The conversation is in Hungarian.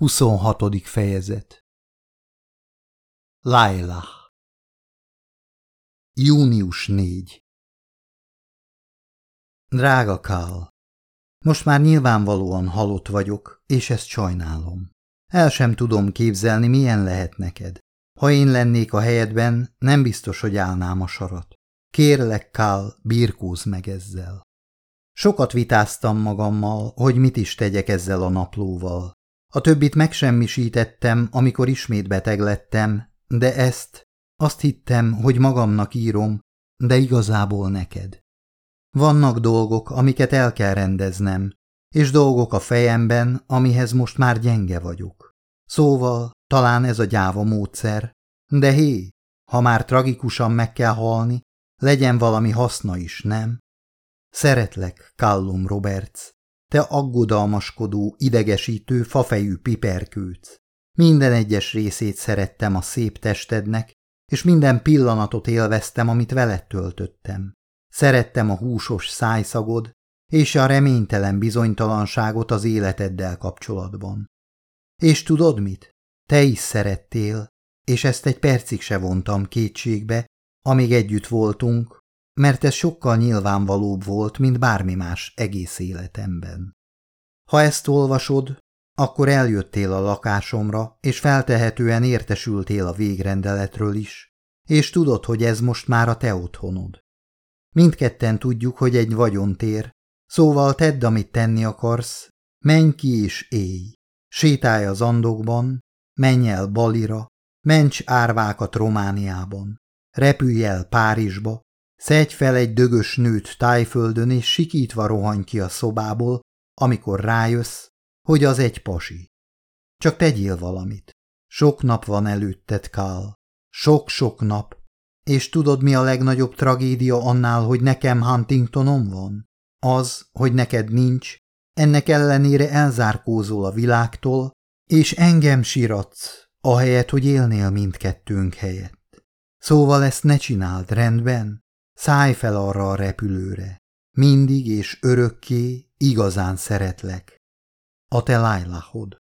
26. fejezet Lailah Június 4 Drága Kál, most már nyilvánvalóan halott vagyok, és ezt sajnálom. El sem tudom képzelni, milyen lehet neked. Ha én lennék a helyedben, nem biztos, hogy állnám a sarat. Kérlek, Kál, birkóz meg ezzel. Sokat vitáztam magammal, hogy mit is tegyek ezzel a naplóval. A többit megsemmisítettem, amikor ismét beteg lettem, de ezt, azt hittem, hogy magamnak írom, de igazából neked. Vannak dolgok, amiket el kell rendeznem, és dolgok a fejemben, amihez most már gyenge vagyok. Szóval talán ez a gyáva módszer, de hé, ha már tragikusan meg kell halni, legyen valami haszna is, nem? Szeretlek, Callum Roberts, te aggodalmaskodó, idegesítő, fafejű piperkőc. Minden egyes részét szerettem a szép testednek, és minden pillanatot élveztem, amit veled töltöttem. Szerettem a húsos szájszagod, és a reménytelen bizonytalanságot az életeddel kapcsolatban. És tudod mit? Te is szerettél, és ezt egy percig se vontam kétségbe, amíg együtt voltunk, mert ez sokkal nyilvánvalóbb volt, mint bármi más egész életemben. Ha ezt olvasod, akkor eljöttél a lakásomra, és feltehetően értesültél a végrendeletről is, és tudod, hogy ez most már a te otthonod. Mindketten tudjuk, hogy egy vagyontér, szóval tedd, amit tenni akarsz, menj ki és élj. Sétálj az andokban, menj el Balira, ments árvákat Romániában, repülj el Párizsba, Szedj fel egy dögös nőt tájföldön, és sikítva rohanj ki a szobából, amikor rájössz, hogy az egy pasi. Csak tegyél valamit. Sok nap van előtted, Kál. Sok-sok nap. És tudod, mi a legnagyobb tragédia annál, hogy nekem Huntingtonom van? Az, hogy neked nincs, ennek ellenére elzárkózol a világtól, és engem siratsz, ahelyett, hogy élnél mindkettőnk helyett. Szóval ezt ne csináld, rendben? Szállj fel arra a repülőre. Mindig és örökké igazán szeretlek. A te Lailahod.